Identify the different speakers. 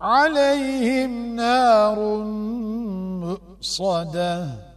Speaker 1: عليهم نار مؤصدة.